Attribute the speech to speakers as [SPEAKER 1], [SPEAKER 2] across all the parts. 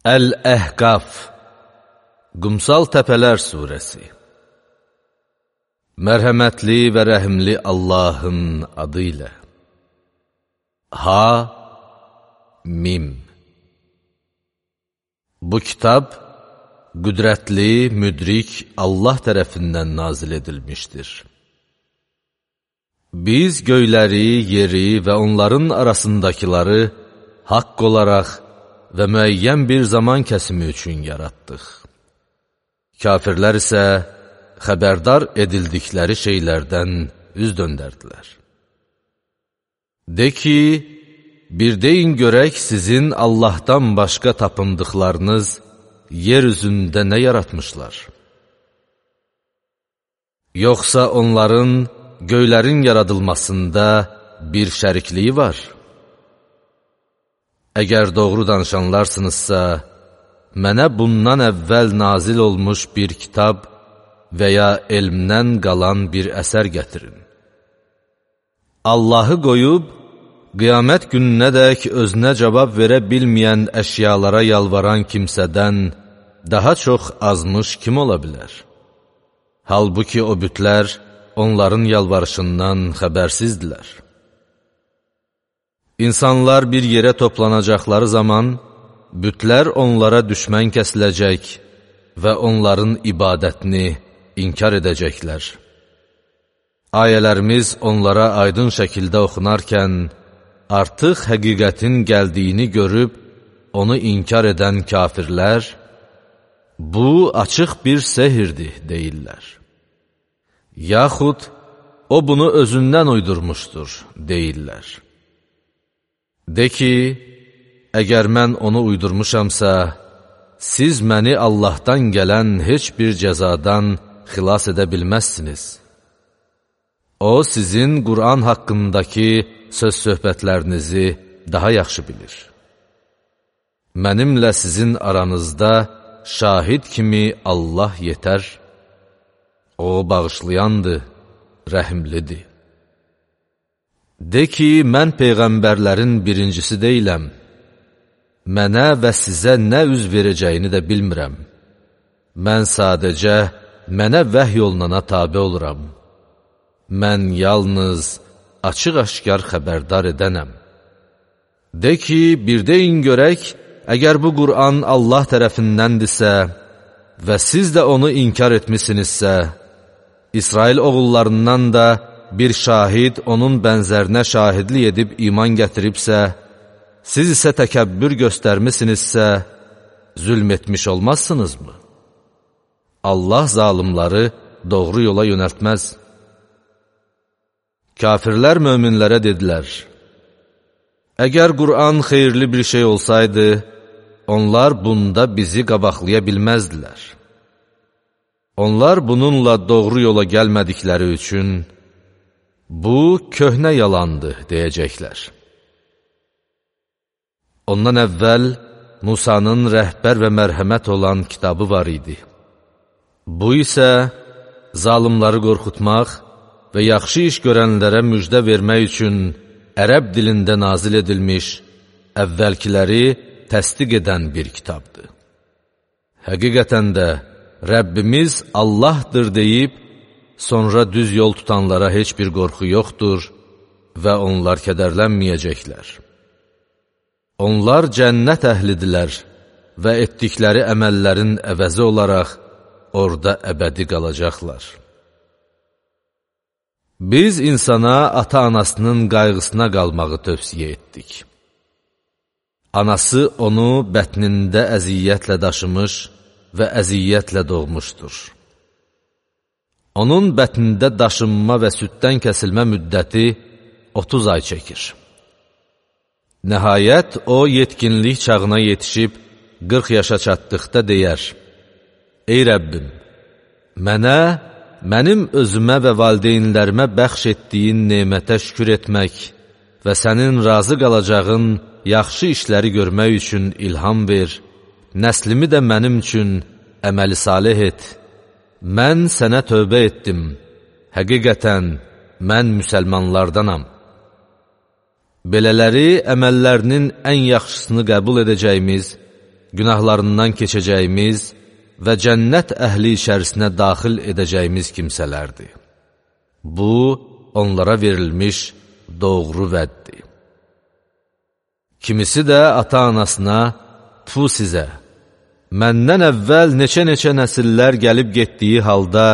[SPEAKER 1] Əl-Əhqaf Qumsal Təpələr Suresi Mərhəmətli və rəhimli Allahın adı ilə. Ha Mim. Bu kitab qüdrətli, müdrik Allah tərəfindən nazil edilmişdir. Biz göyləri, yeri və onların arasındakıları haqq olaraq və müəyyən bir zaman kəsimi üçün yaratdıq. Kafirlər isə xəbərdar edildikləri şeylərdən üz döndərdilər. De ki, bir deyin görək sizin Allahdan başqa tapındıqlarınız yer üzündə nə yaratmışlar? Yoxsa onların göylərin yaradılmasında bir şərikliyi var? Əgər doğru danışanlarsınızsa, mənə bundan əvvəl nazil olmuş bir kitab və ya elmdən qalan bir əsər gətirin. Allahı qoyub, qiyamət gününədək özünə cavab verə bilməyən əşyalara yalvaran kimsədən daha çox azmış kim ola bilər? Halbuki o bütlər onların yalvarışından xəbərsizdilər. İnsanlar bir yerə toplanacaqları zaman, bütlər onlara düşmən kəsiləcək və onların ibadətini inkar edəcəklər. Ayələrimiz onlara aydın şəkildə oxunarkən, artıq həqiqətin gəldiyini görüb, onu inkar edən kafirlər, bu açıq bir sehirdir, deyirlər. Yaxud, o bunu özündən uydurmuşdur, deyirlər. De ki, əgər mən onu uydurmuşamsa, siz məni Allahdan gələn heç bir cəzadan xilas edə bilməzsiniz. O, sizin Qur'an haqqındakı söz-söhbətlərinizi daha yaxşı bilir. Mənimlə sizin aranızda şahid kimi Allah yetər. O, bağışlayandır, rəhimlidir. De ki, mən peyğəmbərlərin birincisi deyiləm. Mənə və sizə nə üz verəcəyini də bilmirəm. Mən sadəcə mənə vəhy olunana tabi oluram. Mən yalnız açıq-aşkar xəbərdar edənəm. De ki, bir deyin görək, əgər bu Qur'an Allah tərəfindəndirsə və siz də onu inkar etmisinizsə, İsrail oğullarından da bir şahid onun bənzərinə şahidlik edib iman gətiribsə, siz isə təkəbbür göstərmisinizsə, zülm etmiş olmazsınızmı? Allah zalimları doğru yola yönəltməz. Kafirlər möminlərə dedilər, Əgər Qur'an xeyirli bir şey olsaydı, onlar bunda bizi qabaqlaya bilməzdilər. Onlar bununla doğru yola gəlmədikləri üçün, Bu, köhnə yalandır, deyəcəklər. Ondan əvvəl Musanın rəhbər və mərhəmət olan kitabı var idi. Bu isə zalimları qorxutmaq və yaxşı iş görənlərə müjdə vermək üçün ərəb dilində nazil edilmiş, əvvəlkiləri təsdiq edən bir kitabdır. Həqiqətən də Rəbbimiz Allahdır deyib, Sonra düz yol tutanlara heç bir qorxu yoxdur və onlar kədərlənməyəcəklər. Onlar cənnət əhlidirlər və etdikləri əməllərin əvəzi olaraq orada əbədi qalacaqlar. Biz insana ata-anasının qayğısına qalmağı tövsiyə etdik. Anası onu bətnində əziyyətlə daşımış və əziyyətlə doğmuşdur. Onun bətnində daşınma və süddən kəsilmə müddəti 30 ay çəkir. Nəhayət, o yetkinlik çağına yetişib 40 yaşa çatdıqda deyər, Ey Rəbbim, mənə, mənim özümə və valideynlərimə bəxş etdiyin nemətə şükür etmək və sənin razı qalacağın yaxşı işləri görmək üçün ilham ver, nəslimi də mənim üçün əməli salih et.'' Mən sənə tövbə etdim, həqiqətən mən müsəlmanlardanam. Belələri əməllərinin ən yaxşısını qəbul edəcəyimiz günahlarından keçəcəyimiz və cənnət əhli içərisinə daxil edəcəyimiz kimsələrdir. Bu, onlara verilmiş doğru vəddir. Kimisi də ata-anasına, tu sizə, məndən əvvəl neçə-neçə nəsillər gəlib getdiyi halda,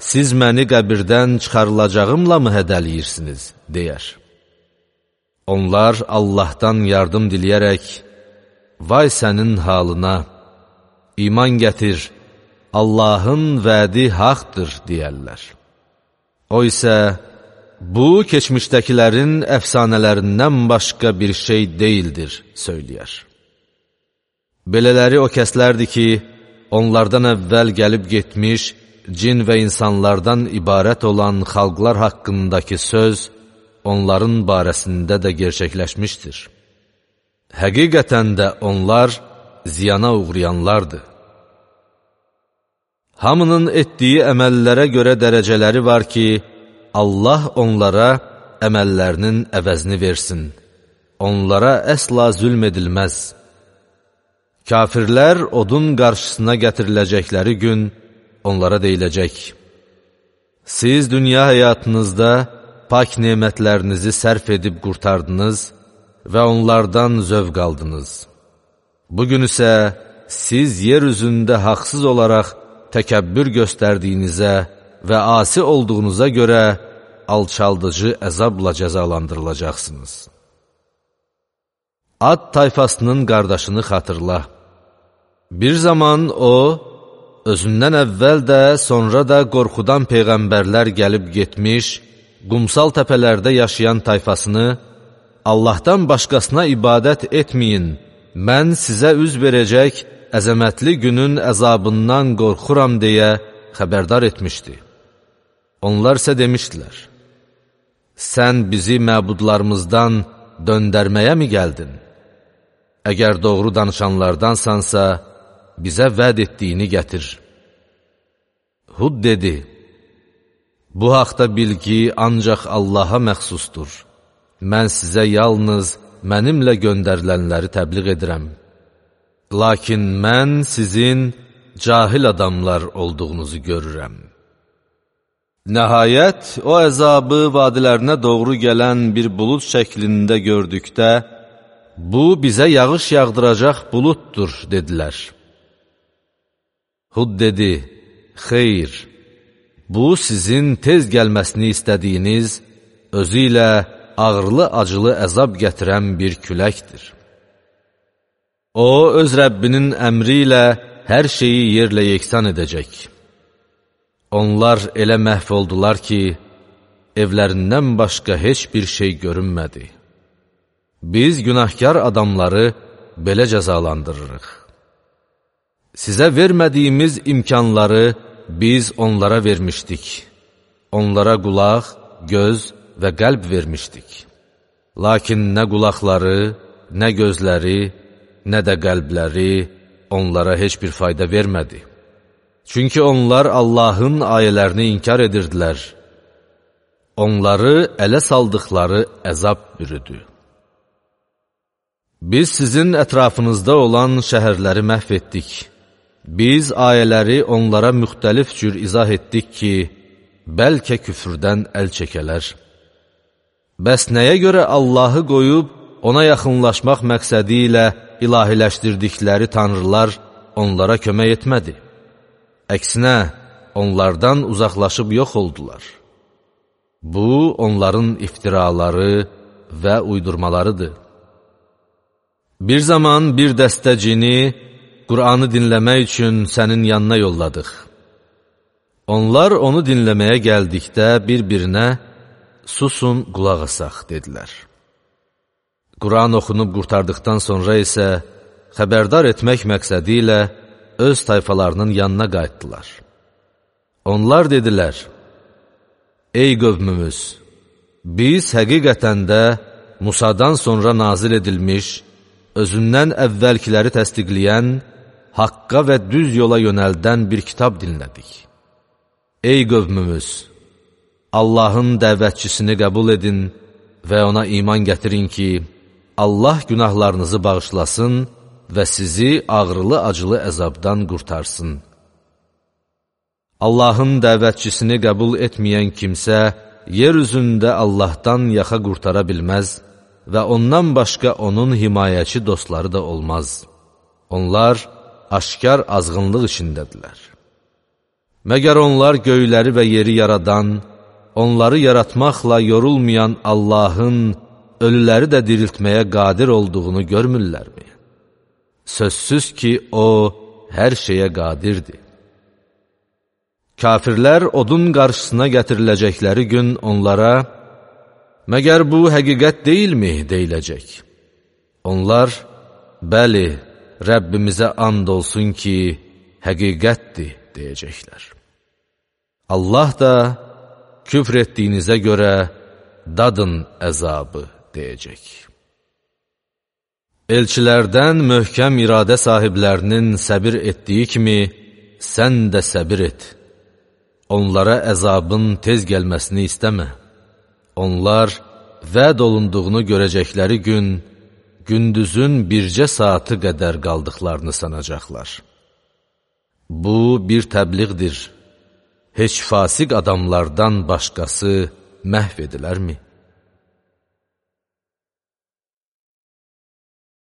[SPEAKER 1] siz məni qəbirdən çıxarılacağımla mı hədəliyirsiniz, deyər. Onlar Allahdan yardım diləyərək, vay sənin halına, iman gətir, Allahın vədi haqdır, deyərlər. O isə, bu, keçmişdəkilərin əfsanələrindən başqa bir şey deyildir, söyləyər. Belələri o kəslərdir ki, onlardan əvvəl gəlib getmiş, cin və insanlardan ibarət olan xalqlar haqqındakı söz onların barəsində də gerçəkləşmişdir. Həqiqətən də onlar ziyana uğrayanlardır. Hamının etdiyi əməllərə görə dərəcələri var ki, Allah onlara əməllərinin əvəzini versin. Onlara əsla zülm edilməz. Kafirlər odun qarşısına gətiriləcəkləri gün onlara deyiləcək, Siz dünya həyatınızda pak nemətlərinizi sərf edib qurtardınız və onlardan zövq aldınız. Bugün isə siz yer üzündə haqsız olaraq təkəbbür göstərdiyinizə və asi olduğunuza görə alçaldıcı əzabla cəzalandırılacaqsınız. Ad tayfasının qardaşını xatırla. Bir zaman o, özündən əvvəl də, sonra da qorxudan peyğəmbərlər gəlib getmiş, qumsal təpələrdə yaşayan tayfasını, Allahdan başqasına ibadət etməyin, mən sizə üz verəcək əzəmətli günün əzabından qorxuram deyə xəbərdar etmişdi. Onlar isə demişdilər, sən bizi məbudlarımızdan döndərməyə mi gəldin? Əgər doğru danışanlardansansa, bizə vəd etdiyini gətir. Hud dedi, Bu haqda bilgi ancaq Allaha məxsusdur. Mən sizə yalnız mənimlə göndərilənləri təbliğ edirəm. Lakin mən sizin cahil adamlar olduğunuzu görürəm. Nəhayət, o əzabı vadilərinə doğru gələn bir bulud şəklində gördükdə, bu bizə yağış yağdıracaq buluddur, dedilər. Hud dedi, xeyr, Bu, sizin tez gəlməsini istədiyiniz, özü ilə ağırlı-acılı əzab gətirən bir küləkdir. O, öz Rəbbinin əmri ilə hər şeyi yerlə yeksan edəcək. Onlar elə məhv oldular ki, evlərindən başqa heç bir şey görünmədi. Biz günahkar adamları belə cəzalandırırıq. Sizə vermədiyimiz imkanları, biz onlara vermişdik. Onlara qulaq, göz və qəlb vermişdik. Lakin nə qulaqları, nə gözləri, nə də qəlbləri onlara heç bir fayda vermədi. Çünki onlar Allahın ayələrini inkar edirdilər. Onları ələ saldıqları əzab bürüdü. Biz sizin ətrafınızda olan şəhərləri məhv etdik. Biz ayələri onlara müxtəlif cür izah etdik ki, bəlkə küfrdən əl çəkələr. Bəs nəyə görə Allahı qoyub, ona yaxınlaşmaq məqsədi ilə ilahiləşdirdikləri tanrılar onlara kömək etmədi? Əksinə, onlardan uzaqlaşıb yox oldular. Bu, onların iftiraları və uydurmalarıdır. Bir zaman bir dəstə cini, Qur'anı dinləmək üçün sənin yanına yolladıq. Onlar onu dinləməyə gəldikdə bir-birinə, susun, qulaq asaq, dedilər. Quran oxunub qurtardıqdan sonra isə xəbərdar etmək məqsədi ilə öz tayfalarının yanına qayıtdılar. Onlar dedilər, Ey qövmümüz, biz həqiqətən də Musadan sonra nazil edilmiş, özündən əvvəlkiləri təsdiqləyən haqqa və düz yola yönəldən bir kitab dinlədik. Ey qövmümüz! Allahın dəvətçisini qəbul edin və ona iman gətirin ki, Allah günahlarınızı bağışlasın və sizi ağrılı-acılı əzabdan qurtarsın. Allahın dəvətçisini qəbul etməyən kimsə, yer üzündə Allahdan yaxa qurtara bilməz və ondan başqa onun himayəçi dostları da olmaz. Onlar aşkar azğınlıq içindədirlər. Məgər onlar göyləri və yeri yaradan, onları yaratmaqla yorulmayan Allahın ölüləri də diriltməyə qadir olduğunu görmürlərmi? Sözsüz ki, O hər şeyə qadirdir. Kafirlər odun qarşısına gətiriləcəkləri gün onlara, Məgər bu həqiqət deyilmi, deyiləcək. Onlar, bəli, Rəbbimizə and olsun ki, həqiqətdir, deyəcəklər. Allah da, küfr etdiyinizə görə, dadın əzabı, deyəcək. Elçilərdən möhkəm iradə sahiblərinin səbir etdiyi kimi, sən də səbir et. Onlara əzabın tez gəlməsini istəmə. Onlar vəd olunduğunu görəcəkləri gün, gündüzün bircə saatı qədər qaldıqlarını sanacaqlar. Bu bir təbliğdir. Heç fasiq adamlardan başqası məhv edilərmi?